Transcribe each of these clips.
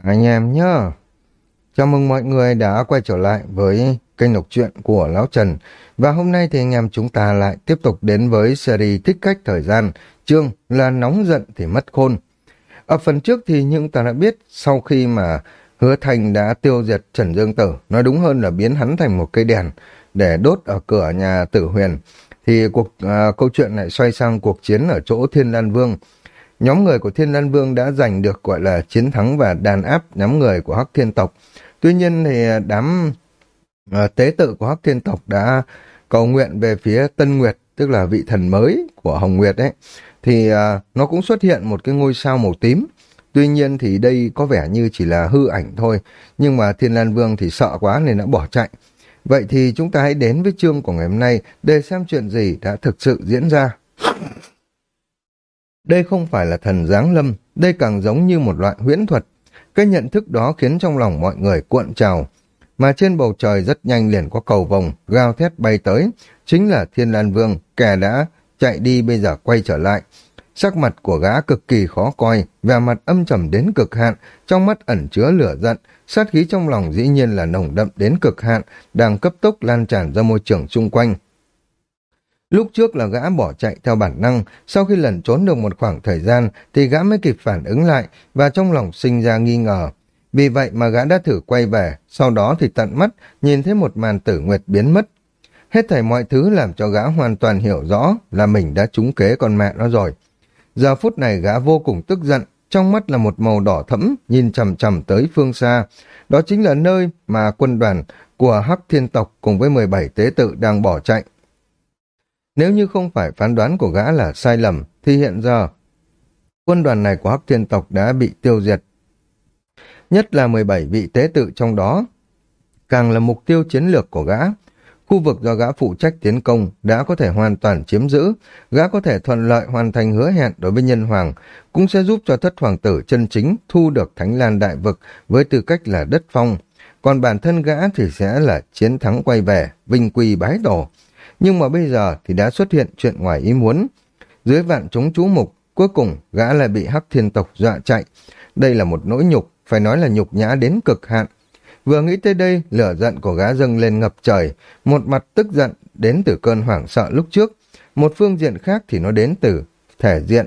Anh em nhá. Chào mừng mọi người đã quay trở lại với kênh đọc truyện của Lão Trần. Và hôm nay thì anh em chúng ta lại tiếp tục đến với series Thích Cách Thời Gian, chương là Nóng Giận thì Mất Khôn. Ở phần trước thì những ta đã biết sau khi mà Hứa Thành đã tiêu diệt Trần Dương Tử, nói đúng hơn là biến hắn thành một cây đèn để đốt ở cửa nhà Tử Huyền, thì cuộc à, câu chuyện lại xoay sang cuộc chiến ở chỗ Thiên Lan Vương nhóm người của Thiên Lan Vương đã giành được gọi là chiến thắng và đàn áp nhóm người của Hắc Thiên Tộc. Tuy nhiên thì à, đám uh, tế tự của Hắc Thiên Tộc đã cầu nguyện về phía Tân Nguyệt, tức là vị thần mới của Hồng Nguyệt ấy, thì uh, nó cũng xuất hiện một cái ngôi sao màu tím. Tuy nhiên thì đây có vẻ như chỉ là hư ảnh thôi, nhưng mà Thiên Lan Vương thì sợ quá nên đã bỏ chạy. Vậy thì chúng ta hãy đến với chương của ngày hôm nay để xem chuyện gì đã thực sự diễn ra. Đây không phải là thần giáng lâm, đây càng giống như một loại huyễn thuật. Cái nhận thức đó khiến trong lòng mọi người cuộn trào. Mà trên bầu trời rất nhanh liền có cầu vồng, gao thét bay tới. Chính là Thiên Lan Vương, kẻ đã chạy đi bây giờ quay trở lại. Sắc mặt của gã cực kỳ khó coi, vẻ mặt âm trầm đến cực hạn, trong mắt ẩn chứa lửa giận, sát khí trong lòng dĩ nhiên là nồng đậm đến cực hạn, đang cấp tốc lan tràn ra môi trường xung quanh. Lúc trước là gã bỏ chạy theo bản năng, sau khi lẩn trốn được một khoảng thời gian thì gã mới kịp phản ứng lại và trong lòng sinh ra nghi ngờ. Vì vậy mà gã đã thử quay về, sau đó thì tận mắt nhìn thấy một màn tử nguyệt biến mất. Hết thảy mọi thứ làm cho gã hoàn toàn hiểu rõ là mình đã trúng kế con mẹ nó rồi. Giờ phút này gã vô cùng tức giận, trong mắt là một màu đỏ thẫm nhìn chầm chầm tới phương xa. Đó chính là nơi mà quân đoàn của Hắc Thiên Tộc cùng với 17 tế tự đang bỏ chạy. Nếu như không phải phán đoán của gã là sai lầm, thì hiện giờ quân đoàn này của Hắc Thiên Tộc đã bị tiêu diệt. Nhất là 17 vị tế tự trong đó, càng là mục tiêu chiến lược của gã. Khu vực do gã phụ trách tiến công đã có thể hoàn toàn chiếm giữ, gã có thể thuận lợi hoàn thành hứa hẹn đối với nhân hoàng, cũng sẽ giúp cho thất hoàng tử chân chính thu được Thánh Lan Đại Vực với tư cách là đất phong. Còn bản thân gã thì sẽ là chiến thắng quay về, vinh quy bái tổ. Nhưng mà bây giờ thì đã xuất hiện chuyện ngoài ý muốn. Dưới vạn chúng chú mục, cuối cùng gã lại bị hắc thiên tộc dọa chạy. Đây là một nỗi nhục, phải nói là nhục nhã đến cực hạn. Vừa nghĩ tới đây, lửa giận của gã dâng lên ngập trời, một mặt tức giận đến từ cơn hoảng sợ lúc trước, một phương diện khác thì nó đến từ thể diện.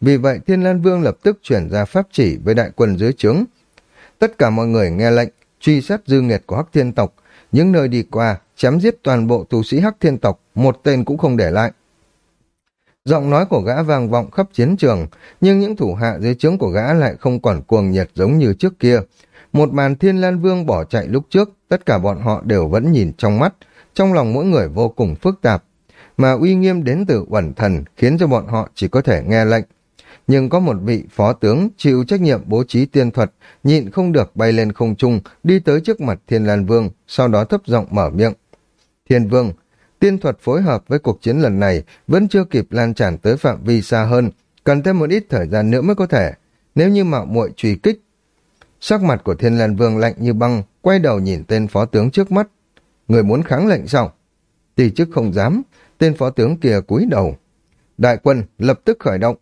Vì vậy Thiên Lan Vương lập tức chuyển ra pháp chỉ với đại quân dưới trướng. Tất cả mọi người nghe lệnh, truy sát dư nghiệt của Hắc Thiên tộc, những nơi đi qua, chém giết toàn bộ tu sĩ Hắc Thiên tộc, một tên cũng không để lại. Giọng nói của gã vang vọng khắp chiến trường, nhưng những thủ hạ dưới trướng của gã lại không còn cuồng nhiệt giống như trước kia. Một màn thiên lan vương bỏ chạy lúc trước, tất cả bọn họ đều vẫn nhìn trong mắt, trong lòng mỗi người vô cùng phức tạp. Mà uy nghiêm đến từ uẩn thần khiến cho bọn họ chỉ có thể nghe lệnh. Nhưng có một vị phó tướng chịu trách nhiệm bố trí tiên thuật, nhịn không được bay lên không trung, đi tới trước mặt thiên lan vương, sau đó thấp giọng mở miệng. Thiên vương, tiên thuật phối hợp với cuộc chiến lần này vẫn chưa kịp lan tràn tới phạm vi xa hơn, cần thêm một ít thời gian nữa mới có thể. Nếu như mạo muội truy kích, sắc mặt của Thiên Lan Vương lạnh như băng, quay đầu nhìn tên phó tướng trước mắt. Người muốn kháng lệnh sao? Tỷ chức không dám, tên phó tướng kia cúi đầu. Đại quân lập tức khởi động.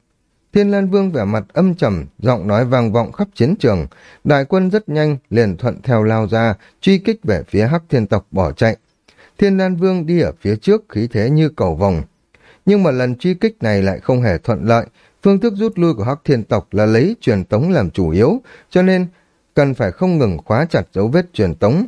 Thiên Lan Vương vẻ mặt âm trầm, giọng nói vang vọng khắp chiến trường. Đại quân rất nhanh, liền thuận theo lao ra, truy kích về phía Hắc Thiên tộc bỏ chạy. Thiên Lan Vương đi ở phía trước khí thế như cầu vòng. Nhưng mà lần truy kích này lại không hề thuận lợi. Phương thức rút lui của Hắc Thiên tộc là lấy truyền tống làm chủ yếu, cho nên cần phải không ngừng khóa chặt dấu vết truyền tống.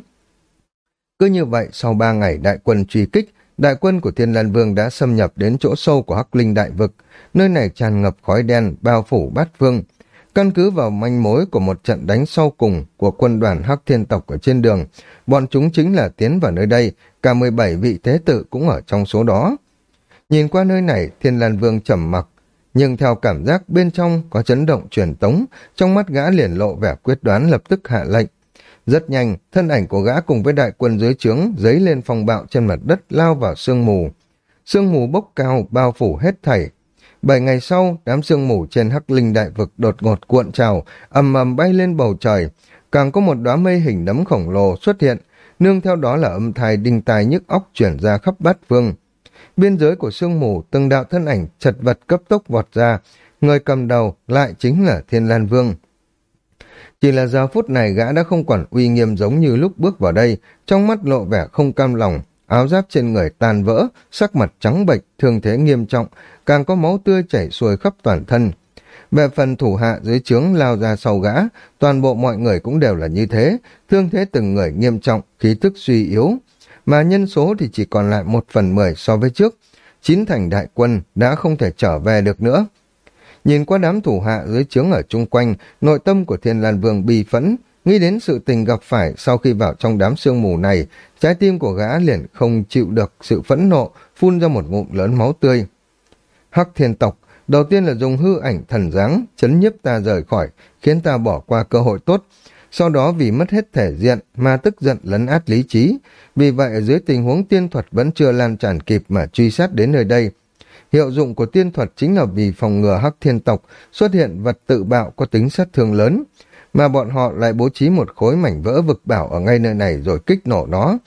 Cứ như vậy, sau ba ngày đại quân truy kích, đại quân của Thiên Lan Vương đã xâm nhập đến chỗ sâu của Hắc Linh Đại Vực. Nơi này tràn ngập khói đen, bao phủ bát phương. Căn cứ vào manh mối của một trận đánh sau cùng của quân đoàn Hắc Thiên Tộc ở trên đường, bọn chúng chính là tiến vào nơi đây, cả 17 vị thế tự cũng ở trong số đó. Nhìn qua nơi này, Thiên Lan Vương trầm mặc, nhưng theo cảm giác bên trong có chấn động truyền tống, trong mắt gã liền lộ vẻ quyết đoán lập tức hạ lệnh. Rất nhanh, thân ảnh của gã cùng với đại quân dưới trướng dấy lên phong bạo trên mặt đất lao vào sương mù. Sương mù bốc cao bao phủ hết thảy, Bảy ngày sau, đám sương mù trên hắc linh đại vực đột ngột cuộn trào, ầm ầm bay lên bầu trời. Càng có một đóa mây hình nấm khổng lồ xuất hiện, nương theo đó là âm thai đinh tai nhức óc chuyển ra khắp bát phương. Biên giới của sương mù, từng đạo thân ảnh chật vật cấp tốc vọt ra, người cầm đầu lại chính là Thiên Lan Vương. Chỉ là giờ phút này gã đã không còn uy nghiêm giống như lúc bước vào đây, trong mắt lộ vẻ không cam lòng, áo giáp trên người tàn vỡ, sắc mặt trắng bệch, thương thế nghiêm trọng, càng có máu tươi chảy xuôi khắp toàn thân. Về phần thủ hạ dưới trướng lao ra sau gã, toàn bộ mọi người cũng đều là như thế, thương thế từng người nghiêm trọng, khí tức suy yếu, mà nhân số thì chỉ còn lại một phần mười so với trước. Chín thành đại quân đã không thể trở về được nữa. Nhìn qua đám thủ hạ dưới trướng ở chung quanh, nội tâm của Thiên Lan Vương bi phẫn, nghĩ đến sự tình gặp phải sau khi vào trong đám sương mù này, trái tim của gã liền không chịu được sự phẫn nộ, phun ra một ngụm lớn máu tươi. Hắc thiên tộc, đầu tiên là dùng hư ảnh thần dáng, chấn nhiếp ta rời khỏi, khiến ta bỏ qua cơ hội tốt. Sau đó vì mất hết thể diện mà tức giận lấn át lý trí, vì vậy ở dưới tình huống tiên thuật vẫn chưa lan tràn kịp mà truy sát đến nơi đây. Hiệu dụng của tiên thuật chính là vì phòng ngừa hắc thiên tộc xuất hiện vật tự bạo có tính sát thương lớn, mà bọn họ lại bố trí một khối mảnh vỡ vực bảo ở ngay nơi này rồi kích nổ nó.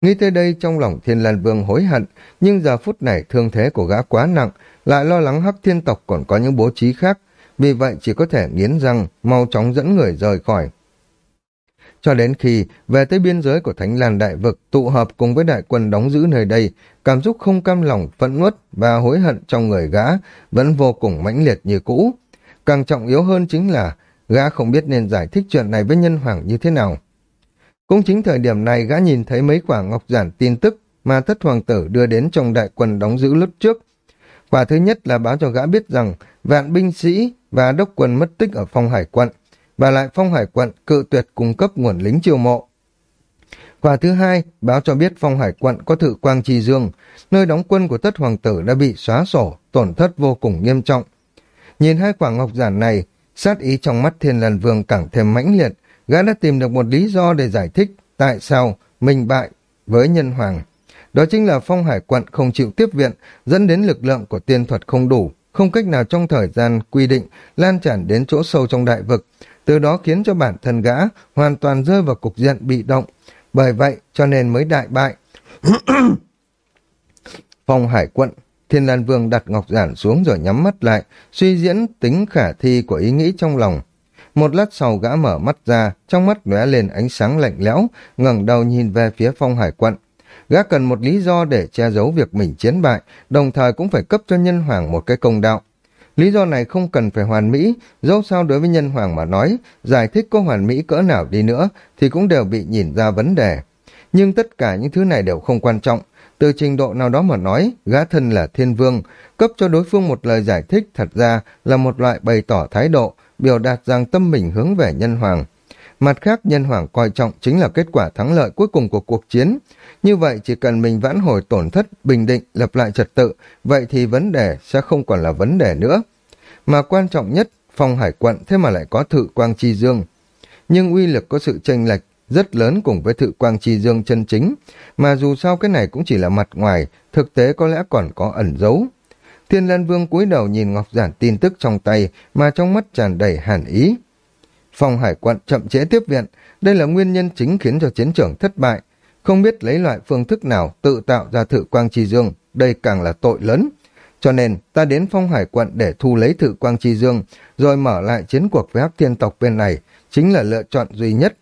Nghĩ tới đây trong lòng thiên lan vương hối hận, nhưng giờ phút này thương thế của gã quá nặng, lại lo lắng hắc thiên tộc còn có những bố trí khác, vì vậy chỉ có thể nghiến răng, mau chóng dẫn người rời khỏi. Cho đến khi về tới biên giới của Thánh Lan Đại Vực tụ hợp cùng với đại quân đóng giữ nơi đây, cảm xúc không cam lòng, phẫn uất và hối hận trong người gã vẫn vô cùng mãnh liệt như cũ. Càng trọng yếu hơn chính là gã không biết nên giải thích chuyện này với nhân hoàng như thế nào. Cũng chính thời điểm này gã nhìn thấy mấy quả ngọc giản tin tức mà thất hoàng tử đưa đến trong đại quân đóng giữ lúc trước. Quả thứ nhất là báo cho gã biết rằng vạn binh sĩ và đốc quân mất tích ở phong hải quận, và lại phong hải quận cự tuyệt cung cấp nguồn lính chiêu mộ. Quả thứ hai, báo cho biết phong hải quận có thự quang trì dương, nơi đóng quân của tất hoàng tử đã bị xóa sổ, tổn thất vô cùng nghiêm trọng. Nhìn hai quả ngọc giản này, sát ý trong mắt thiên lần vương càng thêm mãnh liệt, gã đã tìm được một lý do để giải thích tại sao mình bại với nhân hoàng. Đó chính là phong hải quận không chịu tiếp viện, dẫn đến lực lượng của tiên thuật không đủ, không cách nào trong thời gian quy định lan tràn đến chỗ sâu trong đại vực, từ đó khiến cho bản thân gã hoàn toàn rơi vào cục diện bị động. Bởi vậy cho nên mới đại bại. Phong hải quận, Thiên Lan Vương đặt ngọc giản xuống rồi nhắm mắt lại, suy diễn tính khả thi của ý nghĩ trong lòng. Một lát sau gã mở mắt ra, trong mắt lóe lên ánh sáng lạnh lẽo, ngẩng đầu nhìn về phía phong hải quận. Gã cần một lý do để che giấu việc mình chiến bại, đồng thời cũng phải cấp cho nhân hoàng một cái công đạo. Lý do này không cần phải hoàn mỹ, dẫu sao đối với nhân hoàng mà nói, giải thích có hoàn mỹ cỡ nào đi nữa thì cũng đều bị nhìn ra vấn đề. Nhưng tất cả những thứ này đều không quan trọng. Từ trình độ nào đó mà nói, gã thân là thiên vương, cấp cho đối phương một lời giải thích thật ra là một loại bày tỏ thái độ, biểu đạt rằng tâm mình hướng về nhân hoàng. Mặt khác, nhân hoàng coi trọng chính là kết quả thắng lợi cuối cùng của cuộc chiến. Như vậy, chỉ cần mình vãn hồi tổn thất, bình định, lập lại trật tự, vậy thì vấn đề sẽ không còn là vấn đề nữa. Mà quan trọng nhất, phong hải quận thế mà lại có thự quang chi dương. Nhưng uy lực có sự chênh lệch rất lớn cùng với thự quang chi dương chân chính, mà dù sao cái này cũng chỉ là mặt ngoài, thực tế có lẽ còn có ẩn giấu. Thiên Lan Vương cúi đầu nhìn Ngọc Giản tin tức trong tay mà trong mắt tràn đầy hàn ý. Phòng hải quận chậm trễ tiếp viện, đây là nguyên nhân chính khiến cho chiến trường thất bại. Không biết lấy loại phương thức nào tự tạo ra thự quang chi dương, đây càng là tội lớn. Cho nên ta đến phong hải quận để thu lấy thự quang chi dương, rồi mở lại chiến cuộc với hắc thiên tộc bên này, chính là lựa chọn duy nhất.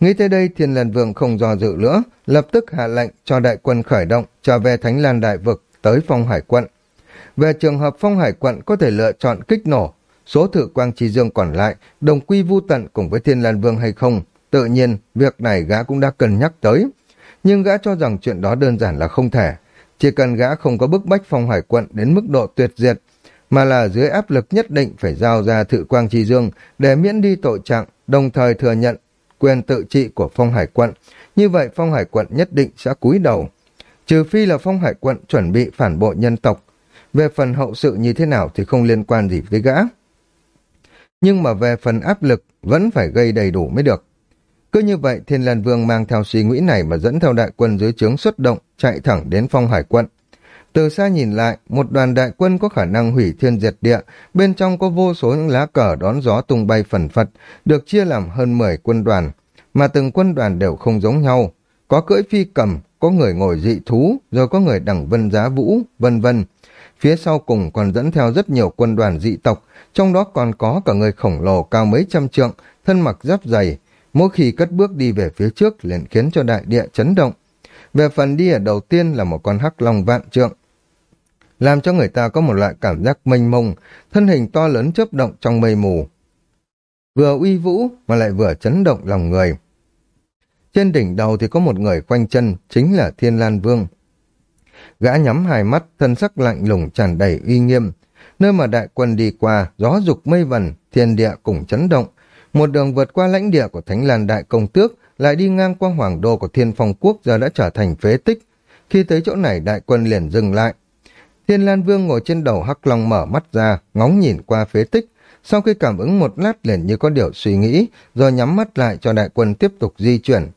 Nghĩ tới đây thiên lần vương không do dự nữa, lập tức hạ lệnh cho đại quân khởi động trở về Thánh Lan Đại Vực tới phong hải quận. Về trường hợp phong hải quận có thể lựa chọn kích nổ, số thử quang chi dương còn lại đồng quy vu tận cùng với thiên lan vương hay không, tự nhiên việc này gã cũng đã cân nhắc tới. Nhưng gã cho rằng chuyện đó đơn giản là không thể. Chỉ cần gã không có bức bách phong hải quận đến mức độ tuyệt diệt, mà là dưới áp lực nhất định phải giao ra thự quang chi dương để miễn đi tội trạng, đồng thời thừa nhận quyền tự trị của phong hải quận. Như vậy, phong hải quận nhất định sẽ cúi đầu. Trừ phi là phong hải quận chuẩn bị phản bội nhân tộc. Về phần hậu sự như thế nào thì không liên quan gì với gã. Nhưng mà về phần áp lực, vẫn phải gây đầy đủ mới được. Cứ như vậy, Thiên Lan Vương mang theo suy nghĩ này mà dẫn theo đại quân dưới trướng xuất động, chạy thẳng đến phong hải quận. Từ xa nhìn lại, một đoàn đại quân có khả năng hủy thiên diệt địa, bên trong có vô số những lá cờ đón gió tung bay phần phật, được chia làm hơn 10 quân đoàn, mà từng quân đoàn đều không giống nhau. Có cưỡi phi cầm, có người ngồi dị thú, rồi có người đẳng vân giá vũ, vân vân. phía sau cùng còn dẫn theo rất nhiều quân đoàn dị tộc, trong đó còn có cả người khổng lồ cao mấy trăm trượng, thân mặc giáp dày, mỗi khi cất bước đi về phía trước liền khiến cho đại địa chấn động. Về phần đi ở đầu tiên là một con hắc long vạn trượng, làm cho người ta có một loại cảm giác mênh mông, thân hình to lớn chớp động trong mây mù. Vừa uy vũ mà lại vừa chấn động lòng người. Trên đỉnh đầu thì có một người quanh chân, chính là Thiên Lan Vương. Gã nhắm hai mắt, thân sắc lạnh lùng tràn đầy uy nghiêm. Nơi mà đại quân đi qua, gió dục mây vần, thiên địa cùng chấn động. Một đường vượt qua lãnh địa của Thánh Lan Đại Công Tước, lại đi ngang qua hoàng đô của Thiên Phong Quốc giờ đã trở thành phế tích. Khi tới chỗ này đại quân liền dừng lại. Thiên Lan Vương ngồi trên đầu Hắc Long mở mắt ra, ngóng nhìn qua phế tích. Sau khi cảm ứng một lát liền như có điều suy nghĩ, rồi nhắm mắt lại cho đại quân tiếp tục di chuyển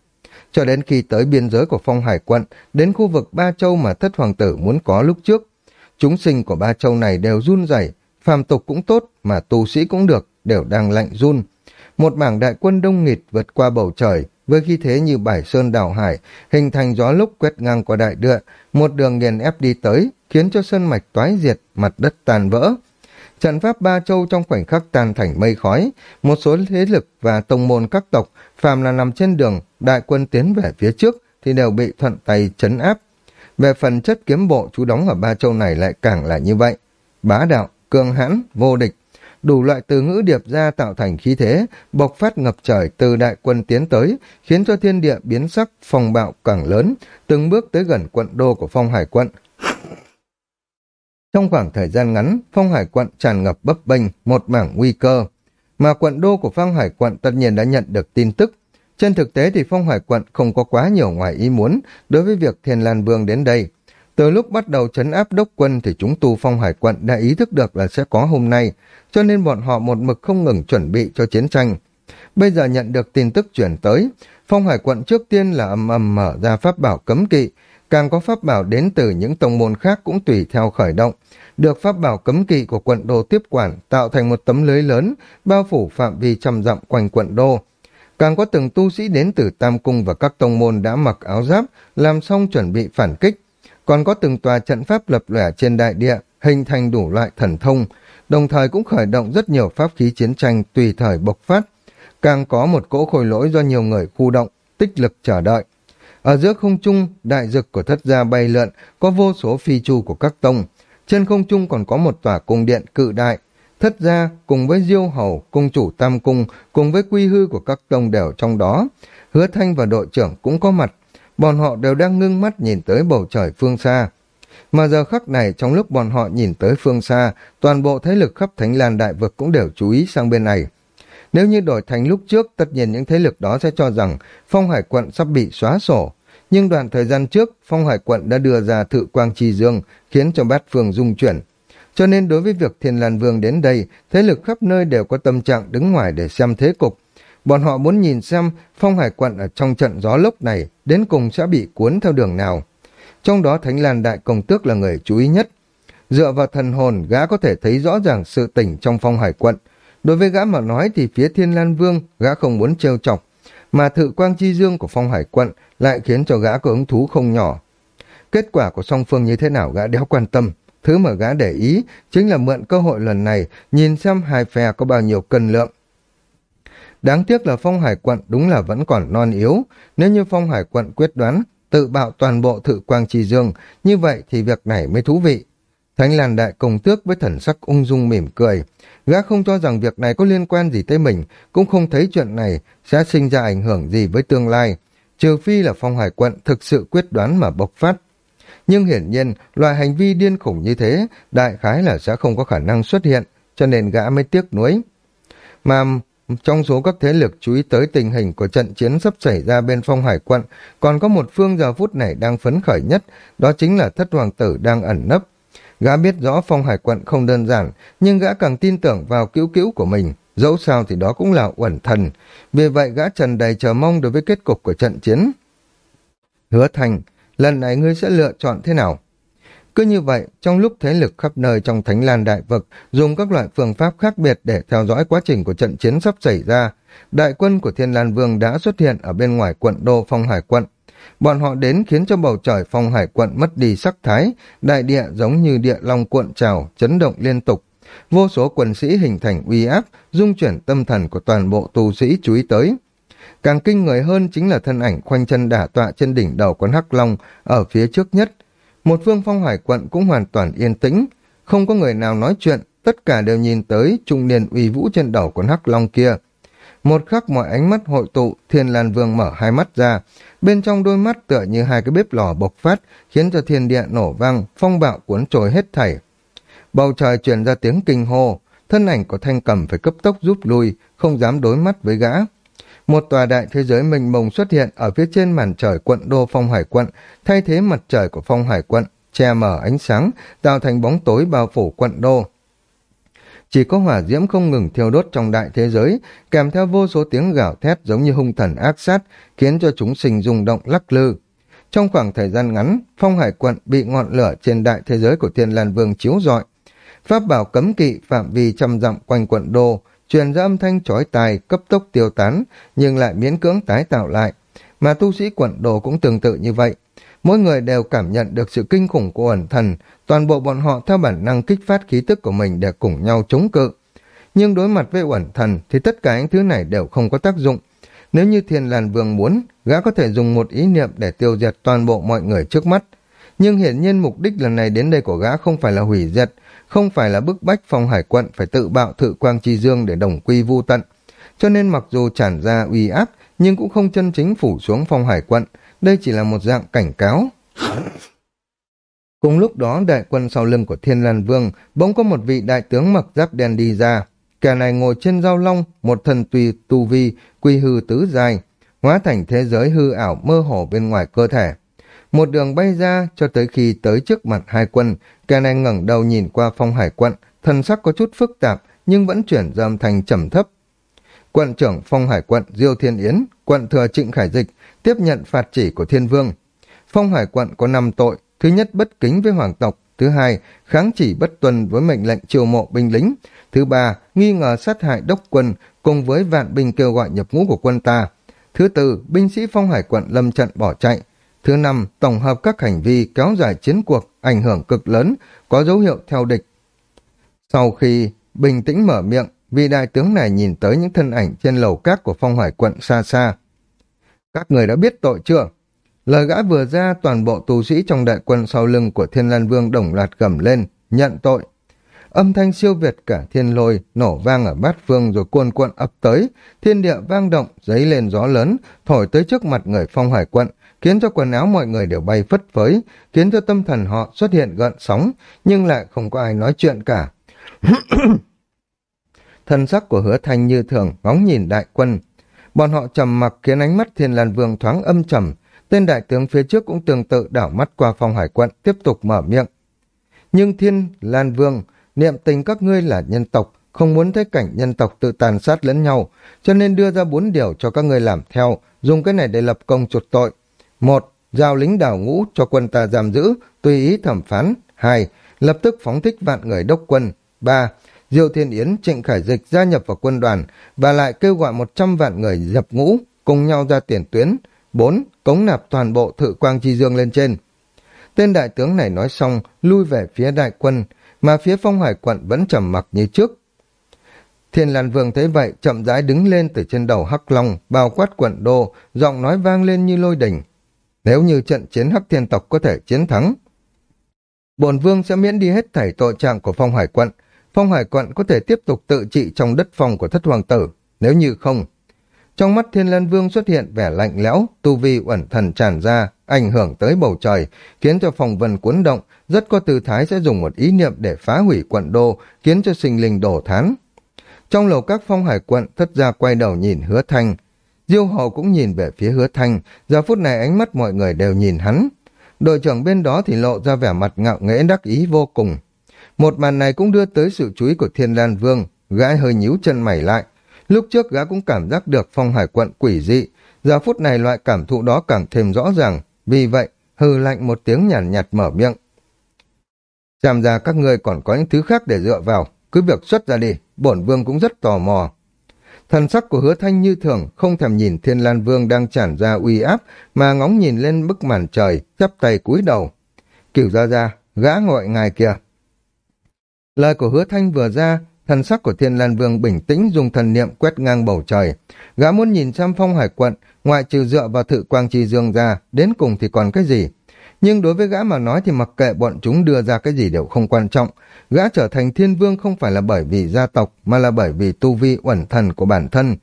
cho đến khi tới biên giới của phong hải quận, đến khu vực Ba Châu mà thất hoàng tử muốn có lúc trước. Chúng sinh của Ba Châu này đều run rẩy, phàm tục cũng tốt, mà tu sĩ cũng được, đều đang lạnh run. Một mảng đại quân đông nghịt vượt qua bầu trời, với khí thế như bài sơn đảo hải, hình thành gió lúc quét ngang qua đại địa, một đường nghiền ép đi tới, khiến cho sơn mạch toái diệt, mặt đất tàn vỡ. Trận pháp Ba Châu trong khoảnh khắc tan thành mây khói, một số thế lực và tông môn các tộc, phàm là nằm trên đường, đại quân tiến về phía trước thì đều bị thuận tay chấn áp. Về phần chất kiếm bộ chú đóng ở Ba Châu này lại càng là như vậy. Bá đạo, cường hãn, vô địch, đủ loại từ ngữ điệp ra tạo thành khí thế, bộc phát ngập trời từ đại quân tiến tới, khiến cho thiên địa biến sắc, phòng bạo càng lớn, từng bước tới gần quận đô của phong hải quận. Trong khoảng thời gian ngắn, phong hải quận tràn ngập bấp bênh, một mảng nguy cơ. Mà quận đô của phong hải quận tất nhiên đã nhận được tin tức. Trên thực tế thì phong hải quận không có quá nhiều ngoài ý muốn đối với việc Thiên Lan Vương đến đây. Từ lúc bắt đầu chấn áp đốc quân thì chúng tu phong hải quận đã ý thức được là sẽ có hôm nay, cho nên bọn họ một mực không ngừng chuẩn bị cho chiến tranh. Bây giờ nhận được tin tức chuyển tới, phong hải quận trước tiên là ầm ầm mở ra pháp bảo cấm kỵ, càng có pháp bảo đến từ những tông môn khác cũng tùy theo khởi động, được pháp bảo cấm kỵ của quận đô tiếp quản tạo thành một tấm lưới lớn, bao phủ phạm vi trăm dặm quanh quận đô. Càng có từng tu sĩ đến từ Tam Cung và các tông môn đã mặc áo giáp, làm xong chuẩn bị phản kích. Còn có từng tòa trận pháp lập lẻ trên đại địa, hình thành đủ loại thần thông, đồng thời cũng khởi động rất nhiều pháp khí chiến tranh tùy thời bộc phát. Càng có một cỗ khôi lỗi do nhiều người khu động, tích lực chờ đợi. Ở giữa không trung, đại dực của thất gia bay lượn, có vô số phi chu của các tông. Trên không trung còn có một tòa cung điện cự đại. Thất gia cùng với diêu hầu, cung chủ tam cung, cùng với quy hư của các tông đều trong đó. Hứa thanh và đội trưởng cũng có mặt. Bọn họ đều đang ngưng mắt nhìn tới bầu trời phương xa. Mà giờ khắc này, trong lúc bọn họ nhìn tới phương xa, toàn bộ thế lực khắp Thánh Lan Đại Vực cũng đều chú ý sang bên này. Nếu như đổi thành lúc trước, tất nhiên những thế lực đó sẽ cho rằng phong hải quận sắp bị xóa sổ. Nhưng đoạn thời gian trước, phong hải quận đã đưa ra thự quang chi dương, khiến cho bát phương dung chuyển. Cho nên đối với việc Thiên Lan Vương đến đây, thế lực khắp nơi đều có tâm trạng đứng ngoài để xem thế cục. Bọn họ muốn nhìn xem phong hải quận ở trong trận gió lốc này đến cùng sẽ bị cuốn theo đường nào. Trong đó Thánh Lan Đại Công Tước là người chú ý nhất. Dựa vào thần hồn, gã có thể thấy rõ ràng sự tỉnh trong phong hải quận, Đối với gã mà nói thì phía Thiên Lan Vương gã không muốn trêu chọc, mà thự quang chi dương của phong hải quận lại khiến cho gã có hứng thú không nhỏ. Kết quả của song phương như thế nào gã đéo quan tâm, thứ mà gã để ý chính là mượn cơ hội lần này nhìn xem hai phe có bao nhiêu cân lượng. Đáng tiếc là phong hải quận đúng là vẫn còn non yếu, nếu như phong hải quận quyết đoán tự bạo toàn bộ thự quang chi dương, như vậy thì việc này mới thú vị. Thánh làn đại công tước với thần sắc ung dung mỉm cười, Gã không cho rằng việc này có liên quan gì tới mình, cũng không thấy chuyện này sẽ sinh ra ảnh hưởng gì với tương lai, trừ phi là phong hải quận thực sự quyết đoán mà bộc phát. Nhưng hiển nhiên, loại hành vi điên khủng như thế, đại khái là sẽ không có khả năng xuất hiện, cho nên gã mới tiếc nuối. Mà trong số các thế lực chú ý tới tình hình của trận chiến sắp xảy ra bên phong hải quận, còn có một phương giờ phút này đang phấn khởi nhất, đó chính là thất hoàng tử đang ẩn nấp, Gã biết rõ phong hải quận không đơn giản, nhưng gã càng tin tưởng vào cứu cứu của mình. Dẫu sao thì đó cũng là uẩn thần. Vì vậy gã trần đầy chờ mong đối với kết cục của trận chiến. Hứa thành, lần này ngươi sẽ lựa chọn thế nào? Cứ như vậy, trong lúc thế lực khắp nơi trong Thánh Lan Đại Vực dùng các loại phương pháp khác biệt để theo dõi quá trình của trận chiến sắp xảy ra, đại quân của Thiên Lan Vương đã xuất hiện ở bên ngoài quận đô phong hải quận. Bọn họ đến khiến cho bầu trời phong hải quận mất đi sắc thái, đại địa giống như địa long cuộn trào, chấn động liên tục. Vô số quân sĩ hình thành uy áp, dung chuyển tâm thần của toàn bộ tu sĩ chú ý tới. Càng kinh người hơn chính là thân ảnh khoanh chân đả tọa trên đỉnh đầu con hắc long ở phía trước nhất. Một phương phong hải quận cũng hoàn toàn yên tĩnh, không có người nào nói chuyện, tất cả đều nhìn tới trung niên uy vũ trên đầu con hắc long kia. Một khắc mọi ánh mắt hội tụ, thiên lan vương mở hai mắt ra, bên trong đôi mắt tựa như hai cái bếp lò bộc phát, khiến cho thiên địa nổ vang, phong bạo cuốn trôi hết thảy. Bầu trời truyền ra tiếng kinh hô, thân ảnh của thanh cầm phải cấp tốc rút lui, không dám đối mắt với gã. Một tòa đại thế giới mênh mông xuất hiện ở phía trên màn trời quận đô phong hải quận, thay thế mặt trời của phong hải quận, che mở ánh sáng, tạo thành bóng tối bao phủ quận đô. Chỉ có hỏa diễm không ngừng thiêu đốt trong đại thế giới, kèm theo vô số tiếng gào thét giống như hung thần ác sát, khiến cho chúng sinh rung động lắc lư. Trong khoảng thời gian ngắn, phong hải quận bị ngọn lửa trên đại thế giới của thiên lan vương chiếu rọi. Pháp bảo cấm kỵ phạm vi trăm dặm quanh quận đô, truyền ra âm thanh chói tai, cấp tốc tiêu tán, nhưng lại miễn cưỡng tái tạo lại. Mà tu sĩ quận đồ cũng tương tự như vậy. Mỗi người đều cảm nhận được sự kinh khủng của ẩn thần, toàn bộ bọn họ theo bản năng kích phát khí tức của mình để cùng nhau chống cự. Nhưng đối mặt với ẩn thần thì tất cả những thứ này đều không có tác dụng. Nếu như thiên làn vương muốn, gã có thể dùng một ý niệm để tiêu diệt toàn bộ mọi người trước mắt. Nhưng hiển nhiên mục đích lần này đến đây của gã không phải là hủy diệt, không phải là bức bách phong hải quận phải tự bạo thự quang chi dương để đồng quy vu tận. Cho nên mặc dù tràn ra uy áp, nhưng cũng không chân chính phủ xuống phong hải quận, đây chỉ là một dạng cảnh cáo. Cùng lúc đó đại quân sau lưng của Thiên Lan Vương bỗng có một vị đại tướng mặc giáp đen đi ra. Kẻ này ngồi trên giao long, một thần tùy tu vi, quy hư tứ dài, hóa thành thế giới hư ảo mơ hồ bên ngoài cơ thể. Một đường bay ra cho tới khi tới trước mặt hai quân, kẻ này ngẩng đầu nhìn qua phong hải quận, thần sắc có chút phức tạp nhưng vẫn chuyển ra âm thanh trầm thấp. Quận trưởng phong hải quận Diêu Thiên Yến, quận thừa Trịnh Khải Dịch, tiếp nhận phạt chỉ của thiên vương. Phong hải quận có năm tội, thứ nhất bất kính với hoàng tộc, thứ hai kháng chỉ bất tuân với mệnh lệnh triều mộ binh lính, thứ ba nghi ngờ sát hại đốc quân cùng với vạn binh kêu gọi nhập ngũ của quân ta, thứ tư binh sĩ phong hải quận lâm trận bỏ chạy, thứ năm tổng hợp các hành vi kéo dài chiến cuộc ảnh hưởng cực lớn, có dấu hiệu theo địch. Sau khi bình tĩnh mở miệng, vị đại tướng này nhìn tới những thân ảnh trên lầu cát của phong hải quận xa xa. Các người đã biết tội chưa? Lời gã vừa ra, toàn bộ tù sĩ trong đại quân sau lưng của Thiên Lan Vương đồng loạt gầm lên, nhận tội. Âm thanh siêu việt cả thiên lôi, nổ vang ở bát phương rồi cuồn cuộn ập tới, thiên địa vang động, giấy lên gió lớn, thổi tới trước mặt người phong hải quận, khiến cho quần áo mọi người đều bay phất phới, khiến cho tâm thần họ xuất hiện gợn sóng, nhưng lại không có ai nói chuyện cả. Thân sắc của hứa thanh như thường, ngóng nhìn đại quân, Bọn họ trầm mặc khiến ánh mắt thiên lan vương thoáng âm trầm. Tên đại tướng phía trước cũng tương tự đảo mắt qua phòng hải quận, tiếp tục mở miệng. Nhưng thiên lan vương, niệm tình các ngươi là nhân tộc, không muốn thấy cảnh nhân tộc tự tàn sát lẫn nhau, cho nên đưa ra bốn điều cho các ngươi làm theo, dùng cái này để lập công chuột tội. Một, giao lính đảo ngũ cho quân ta giam giữ, tùy ý thẩm phán. Hai, lập tức phóng thích vạn người đốc quân. Ba, Diêu Thiên Yến, Trịnh Khải Dịch gia nhập vào quân đoàn và lại kêu gọi 100 vạn người nhập ngũ, cùng nhau ra tiền tuyến. 4. Cống nạp toàn bộ thự quang chi dương lên trên. Tên đại tướng này nói xong, lui về phía đại quân, mà phía phong hải quận vẫn trầm mặc như trước. Thiên Lan Vương thấy vậy, chậm rãi đứng lên từ trên đầu Hắc Long, bao quát quận đô, giọng nói vang lên như lôi đỉnh. Nếu như trận chiến Hắc Thiên Tộc có thể chiến thắng, bổn vương sẽ miễn đi hết thảy tội trạng của phong hải quận, phong hải quận có thể tiếp tục tự trị trong đất phong của thất hoàng tử, nếu như không. Trong mắt thiên lân vương xuất hiện vẻ lạnh lẽo, tu vi uẩn thần tràn ra, ảnh hưởng tới bầu trời, khiến cho phòng vân cuốn động, rất có tư thái sẽ dùng một ý niệm để phá hủy quận đô, khiến cho sinh linh đổ thán. Trong lầu các phong hải quận, thất gia quay đầu nhìn hứa thanh. Diêu Hầu cũng nhìn về phía hứa thanh, giờ phút này ánh mắt mọi người đều nhìn hắn. Đội trưởng bên đó thì lộ ra vẻ mặt ngạo nghễ đắc ý vô cùng. Một màn này cũng đưa tới sự chú ý của Thiên Lan Vương, gã hơi nhíu chân mày lại. Lúc trước gã cũng cảm giác được phong hải quận quỷ dị, giờ phút này loại cảm thụ đó càng thêm rõ ràng, vì vậy hừ lạnh một tiếng nhàn nhạt, nhạt mở miệng. Xem ra các ngươi còn có những thứ khác để dựa vào, cứ việc xuất ra đi, bổn vương cũng rất tò mò. Thần sắc của hứa thanh như thường, không thèm nhìn thiên lan vương đang tràn ra uy áp, mà ngóng nhìn lên bức màn trời, chắp tay cúi đầu. kiểu ra ra, gã ngội ngài kìa. Lời của hứa thanh vừa ra, thần sắc của thiên lan vương bình tĩnh dùng thần niệm quét ngang bầu trời. Gã muốn nhìn xem phong hải quận, ngoại trừ dựa vào thự quang chi dương ra, đến cùng thì còn cái gì? Nhưng đối với gã mà nói thì mặc kệ bọn chúng đưa ra cái gì đều không quan trọng. Gã trở thành thiên vương không phải là bởi vì gia tộc, mà là bởi vì tu vi uẩn thần của bản thân.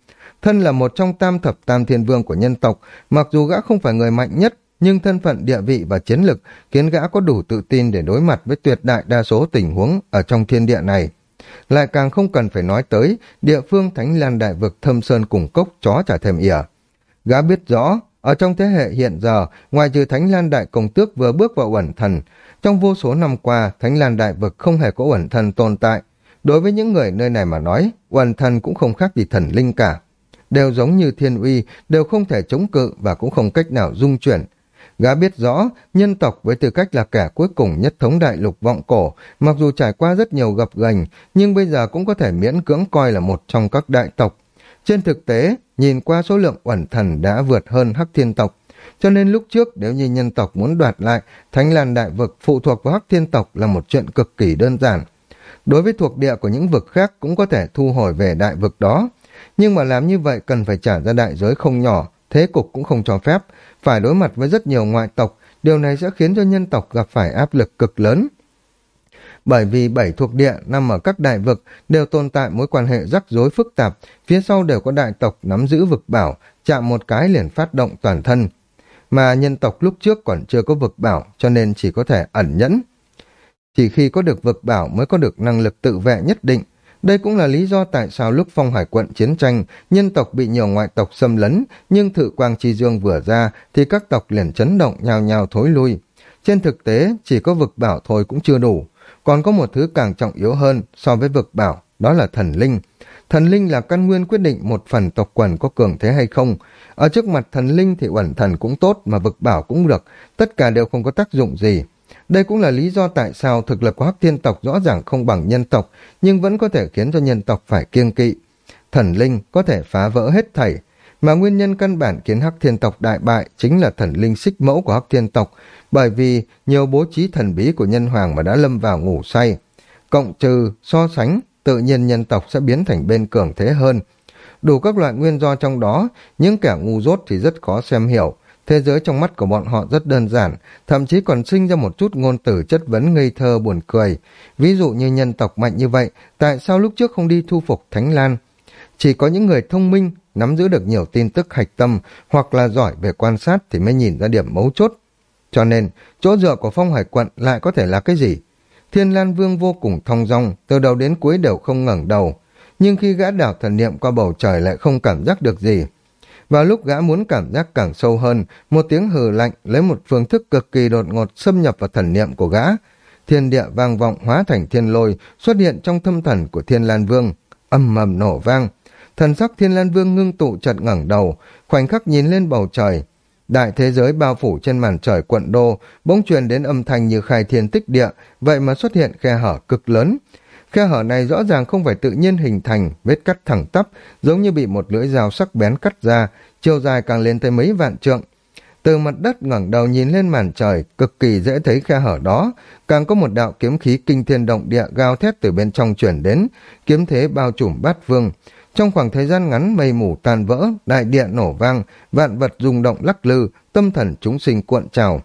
Thân là một trong tam thập tam thiên vương của nhân tộc, mặc dù gã không phải người mạnh nhất, nhưng thân phận địa vị và chiến lực khiến gã có đủ tự tin để đối mặt với tuyệt đại đa số tình huống ở trong thiên địa này. Lại càng không cần phải nói tới địa phương Thánh Lan Đại Vực thâm sơn cùng cốc chó trả thêm ỉa. Gã biết rõ, ở trong thế hệ hiện giờ, ngoài trừ Thánh Lan Đại Công Tước vừa bước vào ẩn thần, trong vô số năm qua, Thánh Lan Đại Vực không hề có ẩn thần tồn tại. Đối với những người nơi này mà nói, ẩn thần cũng không khác gì thần linh cả. Đều giống như thiên uy, đều không thể chống cự và cũng không cách nào dung chuyển. Gã biết rõ, nhân tộc với tư cách là kẻ cuối cùng nhất thống đại lục vọng cổ, mặc dù trải qua rất nhiều gập ghềnh, nhưng bây giờ cũng có thể miễn cưỡng coi là một trong các đại tộc. Trên thực tế, nhìn qua số lượng uẩn thần đã vượt hơn hắc thiên tộc, cho nên lúc trước nếu như nhân tộc muốn đoạt lại Thánh Lan Đại Vực phụ thuộc vào Hắc Thiên Tộc là một chuyện cực kỳ đơn giản. Đối với thuộc địa của những vực khác cũng có thể thu hồi về đại vực đó. Nhưng mà làm như vậy cần phải trả ra đại giới không nhỏ, thế cục cũng không cho phép, phải đối mặt với rất nhiều ngoại tộc, điều này sẽ khiến cho nhân tộc gặp phải áp lực cực lớn. Bởi vì bảy thuộc địa nằm ở các đại vực đều tồn tại mối quan hệ rắc rối phức tạp, phía sau đều có đại tộc nắm giữ vực bảo, chạm một cái liền phát động toàn thân, mà nhân tộc lúc trước còn chưa có vực bảo cho nên chỉ có thể ẩn nhẫn. Chỉ khi có được vực bảo mới có được năng lực tự vệ nhất định. Đây cũng là lý do tại sao lúc phong hải quận chiến tranh, nhân tộc bị nhiều ngoại tộc xâm lấn, nhưng thự quang chi dương vừa ra thì các tộc liền chấn động nhào nhào thối lui. Trên thực tế, chỉ có vực bảo thôi cũng chưa đủ. Còn có một thứ càng trọng yếu hơn so với vực bảo, đó là thần linh. Thần linh là căn nguyên quyết định một phần tộc quần có cường thế hay không, ở trước mặt thần linh thì uẩn thần cũng tốt mà vực bảo cũng được, tất cả đều không có tác dụng gì. Đây cũng là lý do tại sao thực lực của hắc thiên tộc rõ ràng không bằng nhân tộc, nhưng vẫn có thể khiến cho nhân tộc phải kiêng kỵ. Thần linh có thể phá vỡ hết thảy, mà nguyên nhân căn bản khiến hắc thiên tộc đại bại chính là thần linh xích mẫu của hắc thiên tộc, bởi vì nhiều bố trí thần bí của nhân hoàng mà đã lâm vào ngủ say. Cộng trừ, so sánh, tự nhiên nhân tộc sẽ biến thành bên cường thế hơn, đủ các loại nguyên do trong đó, những kẻ ngu dốt thì rất khó xem hiểu. Thế giới trong mắt của bọn họ rất đơn giản, thậm chí còn sinh ra một chút ngôn từ chất vấn ngây thơ buồn cười. Ví dụ như nhân tộc mạnh như vậy, tại sao lúc trước không đi thu phục Thánh Lan? Chỉ có những người thông minh, nắm giữ được nhiều tin tức hạch tâm, hoặc là giỏi về quan sát thì mới nhìn ra điểm mấu chốt. Cho nên, chỗ dựa của phong hải quận lại có thể là cái gì? Thiên Lan Vương vô cùng thong dong, từ đầu đến cuối đều không ngẩng đầu nhưng khi gã đảo thần niệm qua bầu trời lại không cảm giác được gì. Vào lúc gã muốn cảm giác càng sâu hơn, một tiếng hừ lạnh lấy một phương thức cực kỳ đột ngột xâm nhập vào thần niệm của gã. Thiên địa vang vọng hóa thành thiên lôi xuất hiện trong thâm thần của thiên lan vương, âm mầm nổ vang. Thần sắc thiên lan vương ngưng tụ chợt ngẩng đầu, khoảnh khắc nhìn lên bầu trời. Đại thế giới bao phủ trên màn trời quận đô, bỗng truyền đến âm thanh như khai thiên tích địa, vậy mà xuất hiện khe hở cực lớn. Khe hở này rõ ràng không phải tự nhiên hình thành, vết cắt thẳng tắp, giống như bị một lưỡi dao sắc bén cắt ra, chiều dài càng lên tới mấy vạn trượng. Từ mặt đất ngẩng đầu nhìn lên màn trời, cực kỳ dễ thấy khe hở đó, càng có một đạo kiếm khí kinh thiên động địa gào thét từ bên trong chuyển đến, kiếm thế bao trùm bát vương. Trong khoảng thời gian ngắn mây mù tan vỡ, đại địa nổ vang, vạn vật rung động lắc lư, tâm thần chúng sinh cuộn trào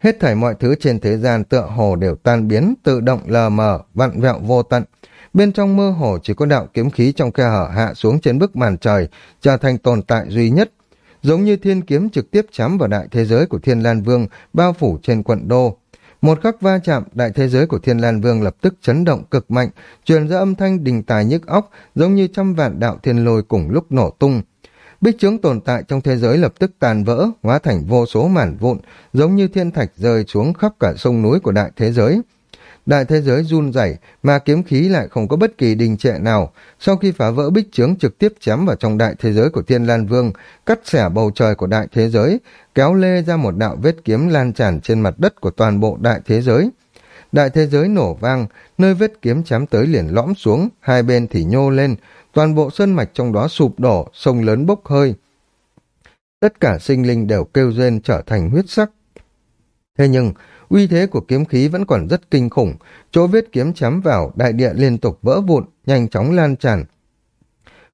hết thảy mọi thứ trên thế gian tựa hồ đều tan biến, tự động lờ mờ, vặn vẹo vô tận. Bên trong mơ hồ chỉ có đạo kiếm khí trong khe hở hạ xuống trên bức màn trời, trở thành tồn tại duy nhất. Giống như thiên kiếm trực tiếp chám vào đại thế giới của Thiên Lan Vương, bao phủ trên quận đô. Một khắc va chạm, đại thế giới của Thiên Lan Vương lập tức chấn động cực mạnh, truyền ra âm thanh đình tài nhức óc, giống như trăm vạn đạo thiên lôi cùng lúc nổ tung. Bích chướng tồn tại trong thế giới lập tức tàn vỡ, hóa thành vô số mảnh vụn, giống như thiên thạch rơi xuống khắp cả sông núi của đại thế giới. Đại thế giới run rẩy mà kiếm khí lại không có bất kỳ đình trệ nào. Sau khi phá vỡ bích chướng trực tiếp chém vào trong đại thế giới của Thiên Lan Vương, cắt xẻ bầu trời của đại thế giới, kéo lê ra một đạo vết kiếm lan tràn trên mặt đất của toàn bộ đại thế giới. Đại thế giới nổ vang, nơi vết kiếm chém tới liền lõm xuống, hai bên thì nhô lên, toàn bộ sơn mạch trong đó sụp đổ, sông lớn bốc hơi. Tất cả sinh linh đều kêu rên trở thành huyết sắc. Thế nhưng, uy thế của kiếm khí vẫn còn rất kinh khủng, chỗ vết kiếm chém vào, đại địa liên tục vỡ vụn, nhanh chóng lan tràn.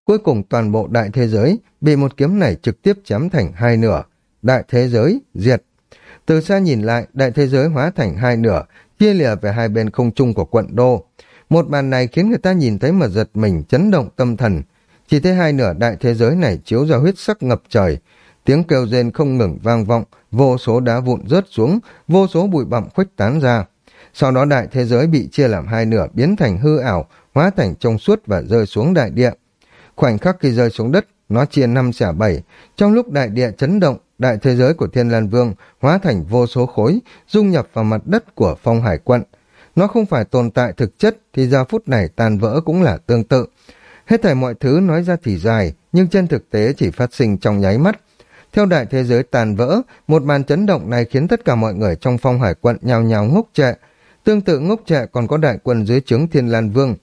Cuối cùng toàn bộ đại thế giới bị một kiếm này trực tiếp chém thành hai nửa, đại thế giới diệt. Từ xa nhìn lại, đại thế giới hóa thành hai nửa, chia lìa về hai bên không trung của quận đô. Một màn này khiến người ta nhìn thấy mà giật mình, chấn động tâm thần. Chỉ thấy hai nửa đại thế giới này chiếu ra huyết sắc ngập trời, tiếng kêu rên không ngừng vang vọng, vô số đá vụn rớt xuống, vô số bụi bặm khuếch tán ra. Sau đó đại thế giới bị chia làm hai nửa biến thành hư ảo, hóa thành trong suốt và rơi xuống đại địa. Khoảnh khắc khi rơi xuống đất, nó chia năm xẻ bảy. Trong lúc đại địa chấn động, đại thế giới của Thiên Lan Vương hóa thành vô số khối, dung nhập vào mặt đất của phong hải quận. Nó không phải tồn tại thực chất thì giờ phút này tan vỡ cũng là tương tự. Hết thảy mọi thứ nói ra thì dài, nhưng trên thực tế chỉ phát sinh trong nháy mắt. Theo đại thế giới tàn vỡ, một màn chấn động này khiến tất cả mọi người trong phong hải quận nhào nhào ngốc trệ. Tương tự ngốc trệ còn có đại quân dưới trướng Thiên Lan Vương.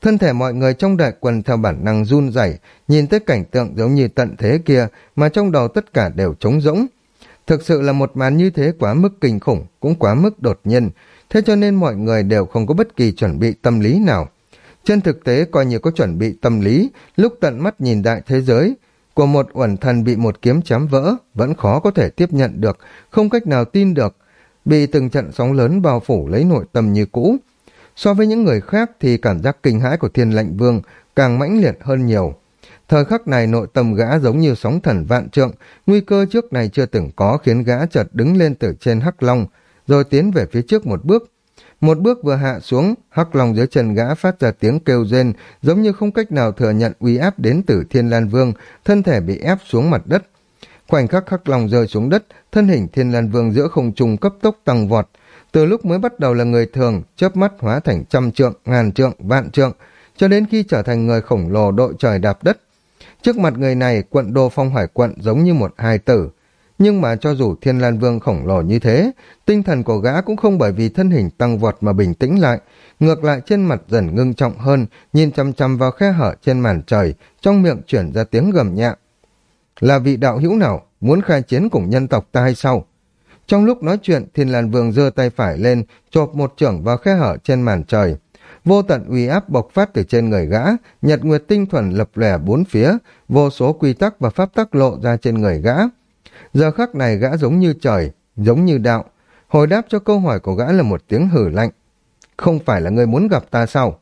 Thân thể mọi người trong đại quân theo bản năng run rẩy, nhìn tới cảnh tượng giống như tận thế kia mà trong đầu tất cả đều trống rỗng. Thực sự là một màn như thế quá mức kinh khủng, cũng quá mức đột nhiên, thế cho nên mọi người đều không có bất kỳ chuẩn bị tâm lý nào. Trên thực tế coi như có chuẩn bị tâm lý, lúc tận mắt nhìn đại thế giới, của một uẩn thần bị một kiếm chém vỡ, vẫn khó có thể tiếp nhận được, không cách nào tin được, bị từng trận sóng lớn bao phủ lấy nội tâm như cũ. So với những người khác thì cảm giác kinh hãi của thiên lệnh vương càng mãnh liệt hơn nhiều. Thời khắc này nội tâm gã giống như sóng thần vạn trượng, nguy cơ trước này chưa từng có khiến gã chợt đứng lên từ trên hắc long, rồi tiến về phía trước một bước. Một bước vừa hạ xuống, hắc long dưới chân gã phát ra tiếng kêu rên, giống như không cách nào thừa nhận uy áp đến từ Thiên Lan Vương, thân thể bị ép xuống mặt đất. Khoảnh khắc hắc long rơi xuống đất, thân hình Thiên Lan Vương giữa không trung cấp tốc tăng vọt. Từ lúc mới bắt đầu là người thường, chớp mắt hóa thành trăm trượng, ngàn trượng, vạn trượng, cho đến khi trở thành người khổng lồ đội trời đạp đất. Trước mặt người này, quận đô phong hải quận giống như một hài tử, nhưng mà cho dù Thiên Lan Vương khổng lồ như thế, tinh thần của gã cũng không bởi vì thân hình tăng vọt mà bình tĩnh lại. Ngược lại trên mặt dần ngưng trọng hơn, nhìn chăm chăm vào khe hở trên màn trời, trong miệng chuyển ra tiếng gầm nhẹ. Là vị đạo hữu nào, muốn khai chiến cùng nhân tộc ta hay sao? Trong lúc nói chuyện, Thiên Lan Vương giơ tay phải lên, chộp một trưởng vào khe hở trên màn trời. Vô tận uy áp bộc phát từ trên người gã, nhật nguyệt tinh thuần lập lẻ bốn phía, vô số quy tắc và pháp tắc lộ ra trên người gã. Giờ khắc này gã giống như trời, giống như đạo. Hồi đáp cho câu hỏi của gã là một tiếng hử lạnh. Không phải là người muốn gặp ta sao?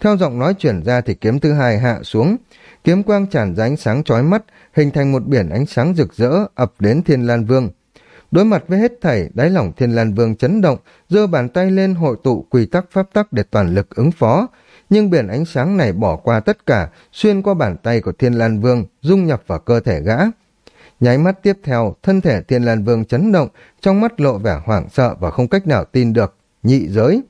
Theo giọng nói chuyển ra thì kiếm thứ hai hạ xuống. Kiếm quang tràn ra ánh sáng chói mắt, hình thành một biển ánh sáng rực rỡ ập đến Thiên Lan Vương. Đối mặt với hết thảy, đáy lòng Thiên Lan Vương chấn động, giơ bàn tay lên hội tụ quy tắc pháp tắc để toàn lực ứng phó. Nhưng biển ánh sáng này bỏ qua tất cả, xuyên qua bàn tay của Thiên Lan Vương, dung nhập vào cơ thể gã. Nháy mắt tiếp theo, thân thể Thiên Lan Vương chấn động, trong mắt lộ vẻ hoảng sợ và không cách nào tin được. Nhị giới.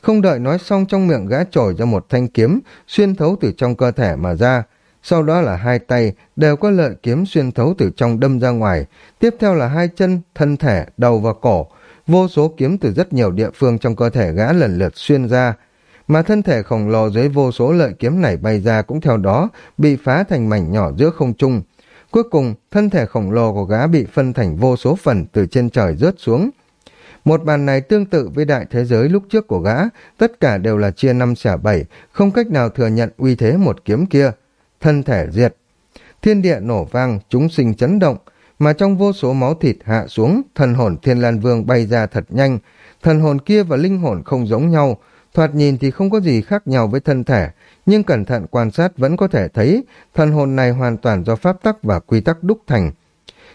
Không đợi nói xong trong miệng gã trồi ra một thanh kiếm, xuyên thấu từ trong cơ thể mà ra. Sau đó là hai tay, đều có lợi kiếm xuyên thấu từ trong đâm ra ngoài. Tiếp theo là hai chân, thân thể, đầu và cổ. Vô số kiếm từ rất nhiều địa phương trong cơ thể gã lần lượt xuyên ra. Mà thân thể khổng lồ dưới vô số lợi kiếm này bay ra cũng theo đó, bị phá thành mảnh nhỏ giữa không trung Cuối cùng, thân thể khổng lồ của gã bị phân thành vô số phần từ trên trời rớt xuống. Một bàn này tương tự với đại thế giới lúc trước của gã, tất cả đều là chia năm xẻ bảy, không cách nào thừa nhận uy thế một kiếm kia. Thân thể diệt. Thiên địa nổ vang, chúng sinh chấn động, mà trong vô số máu thịt hạ xuống, thần hồn thiên lan vương bay ra thật nhanh. Thần hồn kia và linh hồn không giống nhau, thoạt nhìn thì không có gì khác nhau với thân thể, nhưng cẩn thận quan sát vẫn có thể thấy thần hồn này hoàn toàn do pháp tắc và quy tắc đúc thành.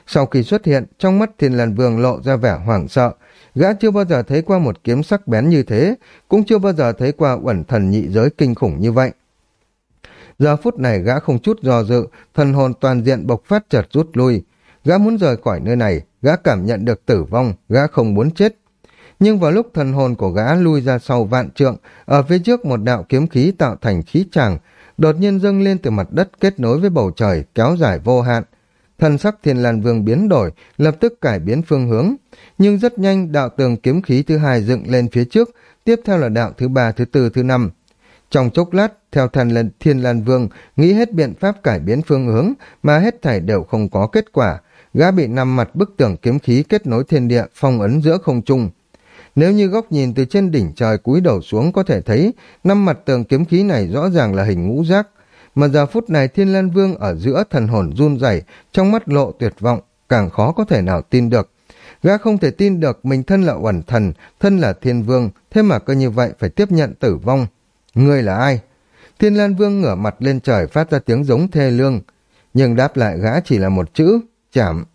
Sau khi xuất hiện, trong mắt thiên lan vương lộ ra vẻ hoảng sợ, gã chưa bao giờ thấy qua một kiếm sắc bén như thế, cũng chưa bao giờ thấy qua uẩn thần nhị giới kinh khủng như vậy. Giờ phút này gã không chút do dự, thần hồn toàn diện bộc phát chợt rút lui. Gã muốn rời khỏi nơi này, gã cảm nhận được tử vong, gã không muốn chết nhưng vào lúc thần hồn của gã lui ra sau vạn trượng, ở phía trước một đạo kiếm khí tạo thành khí tràng, đột nhiên dâng lên từ mặt đất kết nối với bầu trời, kéo dài vô hạn. Thần sắc thiên lan vương biến đổi, lập tức cải biến phương hướng, nhưng rất nhanh đạo tường kiếm khí thứ hai dựng lên phía trước, tiếp theo là đạo thứ ba, thứ tư, thứ năm. Trong chốc lát, theo thần lần Thiên Lan Vương, nghĩ hết biện pháp cải biến phương hướng, mà hết thảy đều không có kết quả. Gã bị nằm mặt bức tường kiếm khí kết nối thiên địa, phong ấn giữa không trung. Nếu như góc nhìn từ trên đỉnh trời cúi đầu xuống có thể thấy, năm mặt tường kiếm khí này rõ ràng là hình ngũ giác. Mà giờ phút này Thiên Lan Vương ở giữa thần hồn run rẩy, trong mắt lộ tuyệt vọng, càng khó có thể nào tin được. Gã không thể tin được mình thân là uẩn thần, thân là thiên vương, thế mà cơ như vậy phải tiếp nhận tử vong. Ngươi là ai? Thiên Lan Vương ngửa mặt lên trời phát ra tiếng giống thê lương, nhưng đáp lại gã chỉ là một chữ, chảm.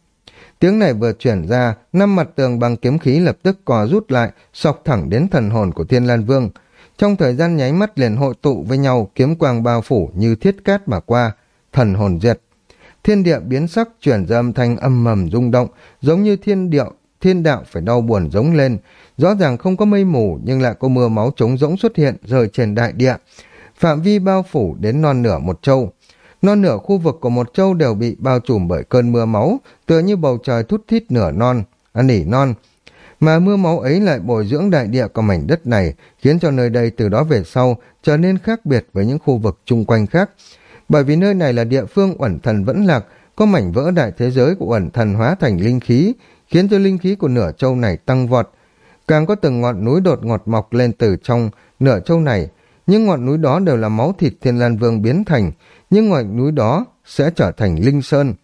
Tiếng này vừa chuyển ra, năm mặt tường bằng kiếm khí lập tức cò rút lại, sọc thẳng đến thần hồn của Thiên Lan Vương. Trong thời gian nháy mắt liền hội tụ với nhau, kiếm quang bao phủ như thiết cát mà qua, thần hồn diệt. Thiên địa biến sắc chuyển ra âm thanh âm mầm rung động, giống như thiên điệu, thiên đạo phải đau buồn giống lên. Rõ ràng không có mây mù nhưng lại có mưa máu trống rỗng xuất hiện rơi trên đại địa. Phạm vi bao phủ đến non nửa một châu. Non nửa khu vực của một châu đều bị bao trùm bởi cơn mưa máu, tựa như bầu trời thút thít nửa non, à, nỉ non. Mà mưa máu ấy lại bồi dưỡng đại địa của mảnh đất này, khiến cho nơi đây từ đó về sau trở nên khác biệt với những khu vực chung quanh khác. Bởi vì nơi này là địa phương uẩn thần vẫn lạc, có mảnh vỡ đại thế giới của uẩn thần hóa thành linh khí, khiến cho linh khí của nửa châu này tăng vọt. Càng có từng ngọn núi đột ngọt mọc lên từ trong nửa châu này, những ngọn núi đó đều là máu thịt thiên lan vương biến thành, nhưng ngọn núi đó sẽ trở thành linh sơn.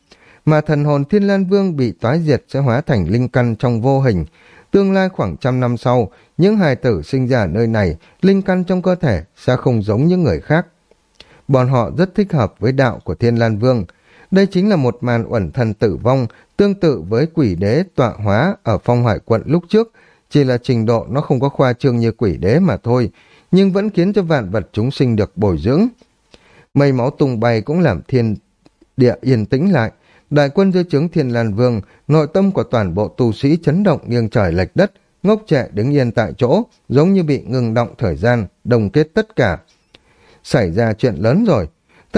Mà thần hồn thiên lan vương bị toái diệt sẽ hóa thành linh căn trong vô hình. Tương lai khoảng trăm năm sau, những hài tử sinh ra ở nơi này, linh căn trong cơ thể sẽ không giống những người khác. Bọn họ rất thích hợp với đạo của thiên lan vương. Đây chính là một màn uẩn thần tử vong, tương tự với quỷ đế tọa hóa ở phong hải quận lúc trước, chỉ là trình độ nó không có khoa trương như quỷ đế mà thôi, nhưng vẫn khiến cho vạn vật chúng sinh được bồi dưỡng. Mây máu tung bay cũng làm thiên địa yên tĩnh lại. Đại quân dưới trướng Thiên Lan Vương, nội tâm của toàn bộ tu sĩ chấn động nghiêng trời lệch đất, ngốc trẻ đứng yên tại chỗ, giống như bị ngừng động thời gian, đồng kết tất cả. Xảy ra chuyện lớn rồi.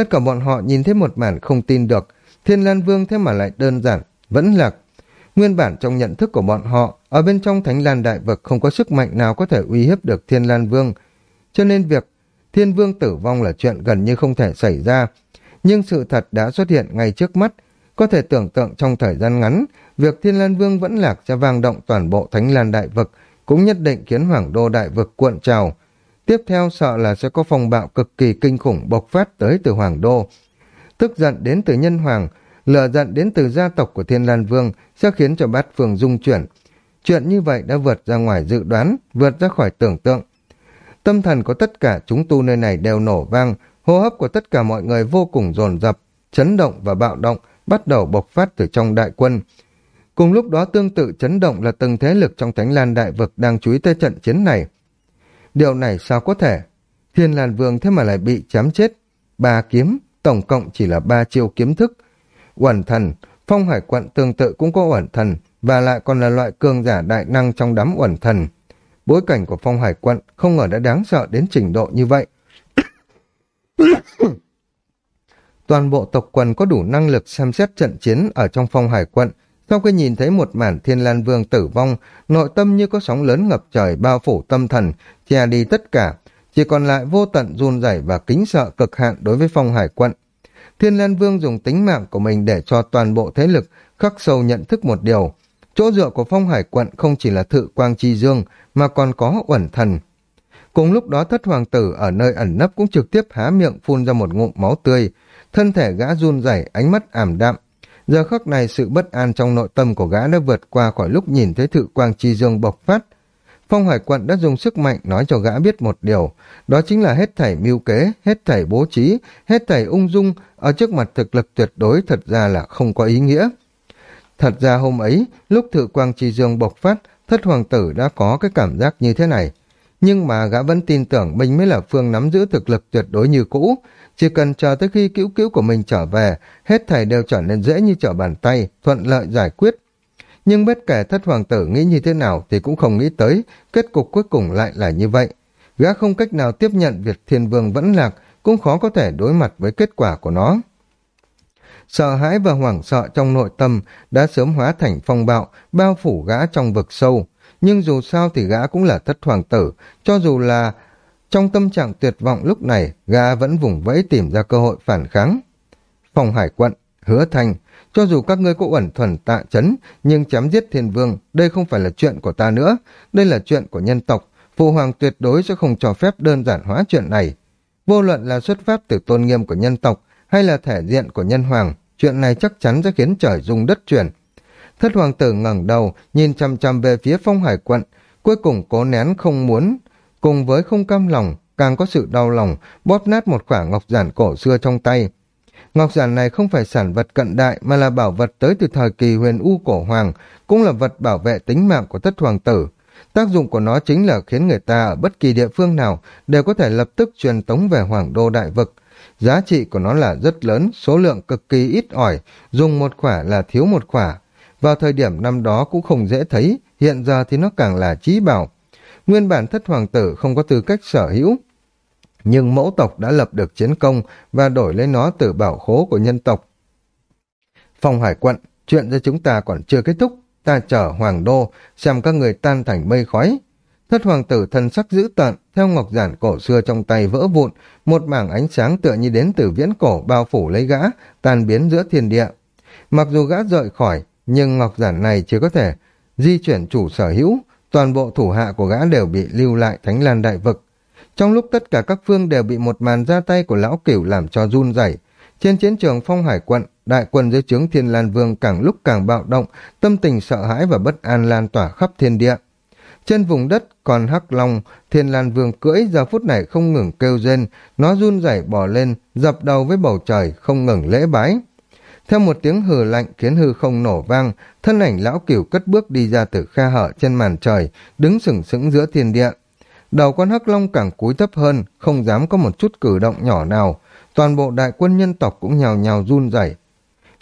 Tất cả bọn họ nhìn thấy một màn không tin được. Thiên Lan Vương thế mà lại đơn giản, vẫn lạc. Nguyên bản trong nhận thức của bọn họ, ở bên trong Thánh Lan Đại Vực không có sức mạnh nào có thể uy hiếp được Thiên Lan Vương. Cho nên việc thiên vương tử vong là chuyện gần như không thể xảy ra. Nhưng sự thật đã xuất hiện ngay trước mắt, có thể tưởng tượng trong thời gian ngắn, việc thiên lan vương vẫn lạc sẽ vang động toàn bộ thánh lan đại vực, cũng nhất định khiến hoàng đô đại vực cuộn trào. Tiếp theo sợ là sẽ có phong bạo cực kỳ kinh khủng bộc phát tới từ hoàng đô. Tức giận đến từ nhân hoàng, lửa giận đến từ gia tộc của thiên lan vương sẽ khiến cho bát phường dung chuyển. Chuyện như vậy đã vượt ra ngoài dự đoán, vượt ra khỏi tưởng tượng. Tâm thần của tất cả chúng tu nơi này đều nổ vang, hô hấp của tất cả mọi người vô cùng dồn dập, chấn động và bạo động bắt đầu bộc phát từ trong đại quân. Cùng lúc đó tương tự chấn động là từng thế lực trong Thánh Lan Đại Vực đang chú ý tới trận chiến này. Điều này sao có thể? Thiên Lan Vương thế mà lại bị chém chết. Ba kiếm, tổng cộng chỉ là ba chiêu kiếm thức. Uẩn thần, phong hải quận tương tự cũng có uẩn thần, và lại còn là loại cường giả đại năng trong đám uẩn thần. Bối cảnh của phong hải quận không ngờ đã đáng sợ đến trình độ như vậy. Toàn bộ tộc quần có đủ năng lực xem xét trận chiến ở trong phong hải quận. Sau khi nhìn thấy một màn thiên lan vương tử vong, nội tâm như có sóng lớn ngập trời bao phủ tâm thần, che đi tất cả. Chỉ còn lại vô tận run rẩy và kính sợ cực hạn đối với phong hải quận. Thiên Lan Vương dùng tính mạng của mình để cho toàn bộ thế lực khắc sâu nhận thức một điều. Chỗ dựa của phong hải quận không chỉ là thự quang chi dương, mà còn có uẩn thần. Cùng lúc đó thất hoàng tử ở nơi ẩn nấp cũng trực tiếp há miệng phun ra một ngụm máu tươi, thân thể gã run rẩy, ánh mắt ảm đạm. Giờ khắc này sự bất an trong nội tâm của gã đã vượt qua khỏi lúc nhìn thấy thự quang chi dương bộc phát. Phong Hải Quận đã dùng sức mạnh nói cho gã biết một điều, đó chính là hết thảy mưu kế, hết thảy bố trí, hết thảy ung dung, ở trước mặt thực lực tuyệt đối thật ra là không có ý nghĩa. Thật ra hôm ấy, lúc thự quang chi dương bộc phát, thất hoàng tử đã có cái cảm giác như thế này. Nhưng mà gã vẫn tin tưởng mình mới là phương nắm giữ thực lực tuyệt đối như cũ. Chỉ cần chờ tới khi cứu cứu của mình trở về, hết thảy đều trở nên dễ như trở bàn tay, thuận lợi giải quyết. Nhưng bất kể thất hoàng tử nghĩ như thế nào thì cũng không nghĩ tới, kết cục cuối cùng lại là như vậy. Gã không cách nào tiếp nhận việc thiên vương vẫn lạc, cũng khó có thể đối mặt với kết quả của nó. Sợ hãi và hoảng sợ trong nội tâm đã sớm hóa thành phong bạo, bao phủ gã trong vực sâu. Nhưng dù sao thì gã cũng là thất hoàng tử, cho dù là Trong tâm trạng tuyệt vọng lúc này, gã vẫn vùng vẫy tìm ra cơ hội phản kháng. Phòng hải quận, hứa thành, cho dù các ngươi có uẩn thuần tạ chấn, nhưng chém giết thiên vương, đây không phải là chuyện của ta nữa, đây là chuyện của nhân tộc. Phụ hoàng tuyệt đối sẽ không cho phép đơn giản hóa chuyện này. Vô luận là xuất phát từ tôn nghiêm của nhân tộc hay là thể diện của nhân hoàng, chuyện này chắc chắn sẽ khiến trời rung đất chuyển. Thất hoàng tử ngẩng đầu, nhìn chăm chăm về phía phong hải quận, cuối cùng cố nén không muốn, cùng với không cam lòng, càng có sự đau lòng, bóp nát một quả ngọc giản cổ xưa trong tay. Ngọc giản này không phải sản vật cận đại mà là bảo vật tới từ thời kỳ huyền u cổ hoàng, cũng là vật bảo vệ tính mạng của thất hoàng tử. Tác dụng của nó chính là khiến người ta ở bất kỳ địa phương nào đều có thể lập tức truyền tống về hoàng đô đại vực. Giá trị của nó là rất lớn, số lượng cực kỳ ít ỏi, dùng một khỏa là thiếu một khỏa. Vào thời điểm năm đó cũng không dễ thấy, hiện giờ thì nó càng là trí bảo. Nguyên bản thất hoàng tử không có tư cách sở hữu, nhưng mẫu tộc đã lập được chiến công và đổi lấy nó từ bảo khố của nhân tộc. Phòng hải quận, chuyện cho chúng ta còn chưa kết thúc, ta chở hoàng đô, xem các người tan thành mây khói. Thất hoàng tử thân sắc dữ tợn, theo ngọc giản cổ xưa trong tay vỡ vụn, một mảng ánh sáng tựa như đến từ viễn cổ bao phủ lấy gã, tan biến giữa thiên địa. Mặc dù gã rời khỏi, nhưng ngọc giản này chỉ có thể di chuyển chủ sở hữu, toàn bộ thủ hạ của gã đều bị lưu lại thánh lan đại vực. Trong lúc tất cả các phương đều bị một màn ra tay của lão cửu làm cho run rẩy, trên chiến trường phong hải quận, đại quân dưới trướng thiên lan vương càng lúc càng bạo động, tâm tình sợ hãi và bất an lan tỏa khắp thiên địa. Trên vùng đất còn hắc long, thiên lan vương cưỡi giờ phút này không ngừng kêu rên, nó run rẩy bò lên, dập đầu với bầu trời, không ngừng lễ bái. Theo một tiếng hừ lạnh khiến hư không nổ vang, thân ảnh lão cửu cất bước đi ra từ khe hở trên màn trời, đứng sừng sững giữa thiên địa. Đầu con hắc long càng cúi thấp hơn, không dám có một chút cử động nhỏ nào. Toàn bộ đại quân nhân tộc cũng nhào nhào run rẩy.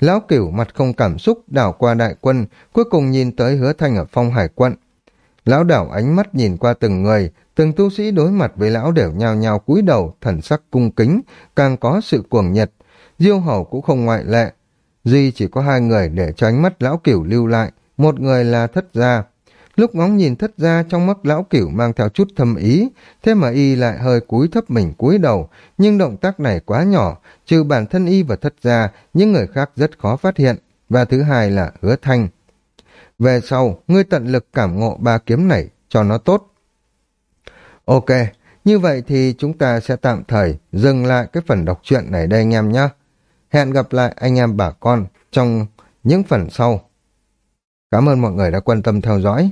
Lão cửu mặt không cảm xúc đảo qua đại quân, cuối cùng nhìn tới hứa thanh ở phong hải quận. Lão đảo ánh mắt nhìn qua từng người, từng tu sĩ đối mặt với lão đều nhào nhào cúi đầu, thần sắc cung kính, càng có sự cuồng nhiệt. Diêu hầu cũng không ngoại lệ. Duy chỉ có hai người để cho ánh mắt lão cửu lưu lại, một người là thất gia, Lúc ngóng nhìn thất gia trong mắt lão cửu mang theo chút thâm ý, thế mà y lại hơi cúi thấp mình cúi đầu, nhưng động tác này quá nhỏ, trừ bản thân y và thất gia những người khác rất khó phát hiện. Và thứ hai là hứa thanh. Về sau, ngươi tận lực cảm ngộ ba kiếm này cho nó tốt. Ok, như vậy thì chúng ta sẽ tạm thời dừng lại cái phần đọc truyện này đây anh em nhé. Hẹn gặp lại anh em bà con trong những phần sau. Cảm ơn mọi người đã quan tâm theo dõi.